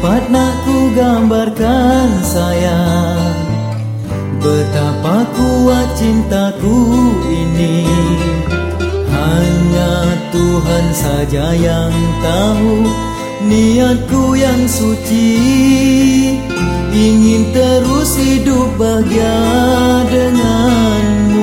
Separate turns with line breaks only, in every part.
Dapat nak ku gambarkan sayang Betapa kuat cintaku ini. Hanya Tuhan saja yang tahu Niatku yang suci. Ingin terus hidup bahagia denganmu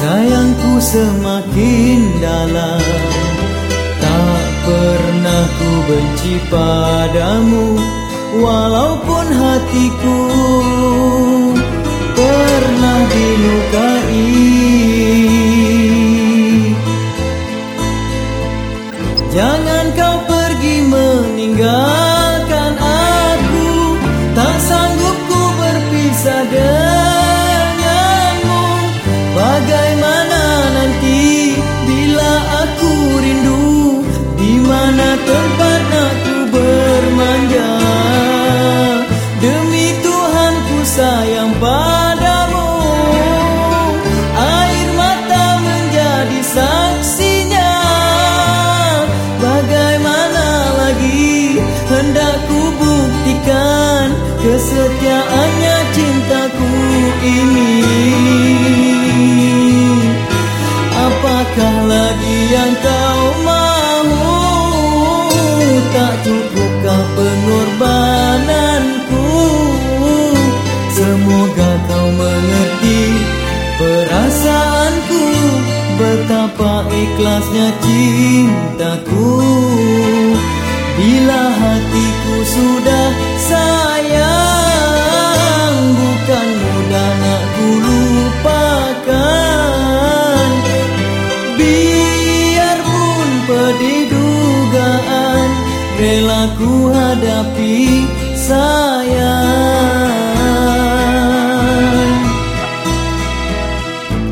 sayangku semakin dalam. Tak pernah ku benci padamu Walaupun hatiku pernah dilukai. Jangan kau pergi meninggalkan aku. Tak ini. Apakah lagi yang kau mahu? Tak cukupkah pengorbananku? Semoga kau mengerti perasaanku. Betapa ikhlasnya Rela ku hadapi sayang.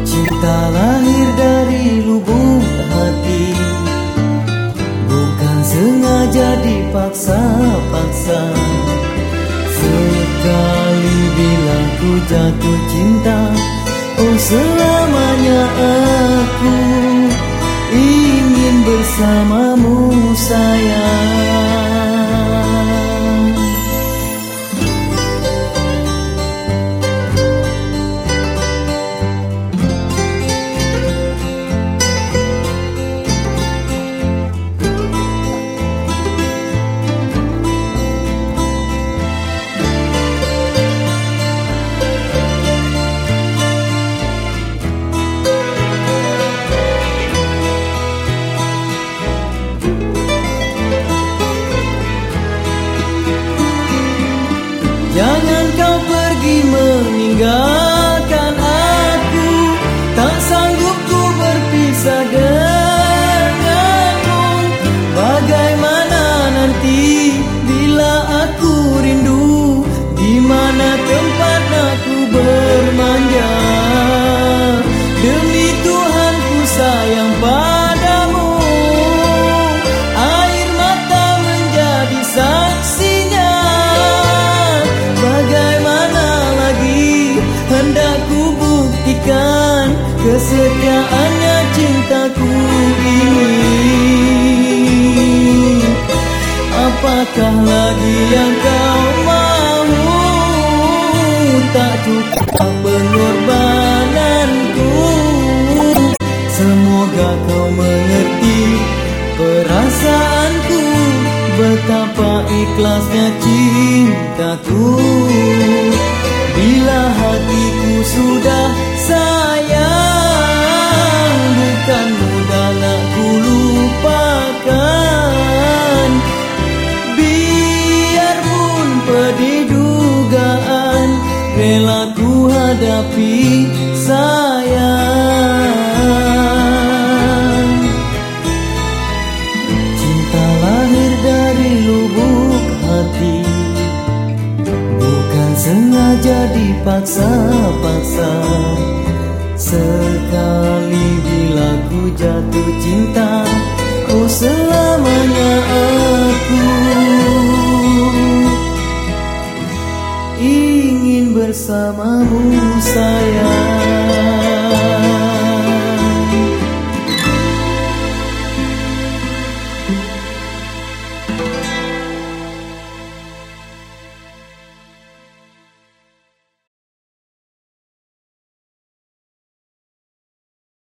Cinta lahir dari lubuk hati Bukan sengaja dipaksa-paksa. Sekali bila ku jatuh cinta Oh selamanya aku ingin bersamamu sayang Jangan kau pergi meninggalkan Apakah lagi yang kau mahu. Tak cukup pengorbananku. Semoga kau mengerti perasaanku. Betapa ikhlasnya cintaku Rela ku hadapi sayang Cinta lahir dari lubuk hati. Bukan sengaja dipaksa-paksa. Sekali bila ku jatuh cinta Oh selamanya aku bersamamu sayang.